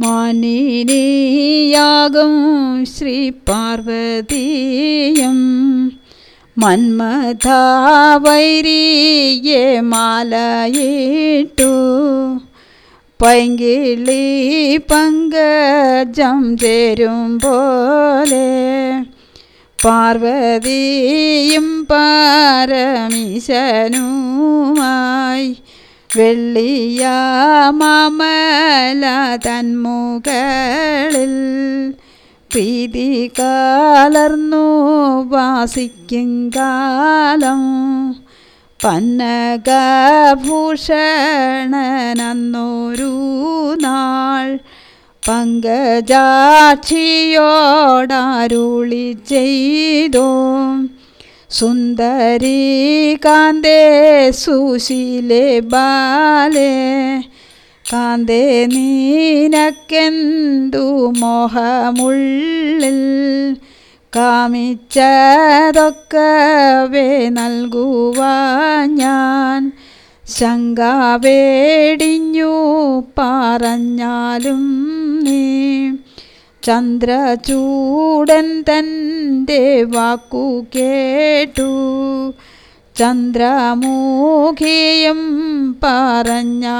മാനിനിയാകും ശ്രീ പാർവതീയം. മന്മഥാവൈരിയെ മാലയിട്ടു. പൈങ്കിളി പങ്കജം ചേരും പോലെ. പാർവതിയും പാരമീശനുമായി വെള്ളിയ മാമല തന്മുകളിൽ പ്രീതി കലർന്നു വാസിക്കും കാലം. പന്നകഭൂഷണനന്നൊരു നാൾ പങ്കജാക്ഷിയോടാരുളി ചെയ്തോ. സുന്ദരി കാന്തേ സുശീലെ ബാലേ കാന്തേ നീനക്കെന്തു മോഹമുള്ളിൽ കാമിച്ചതൊക്കവേ നൽകുവാൻ ഞാൻ. ശങ്ക വേടിഞ്ഞു പറഞ്ഞാലും ചന്ദ്രചൂടൻ തന്റെ വാക്കു കേട്ടു. ചന്ദ്രമൂഖിയും പറഞ്ഞാളേവം.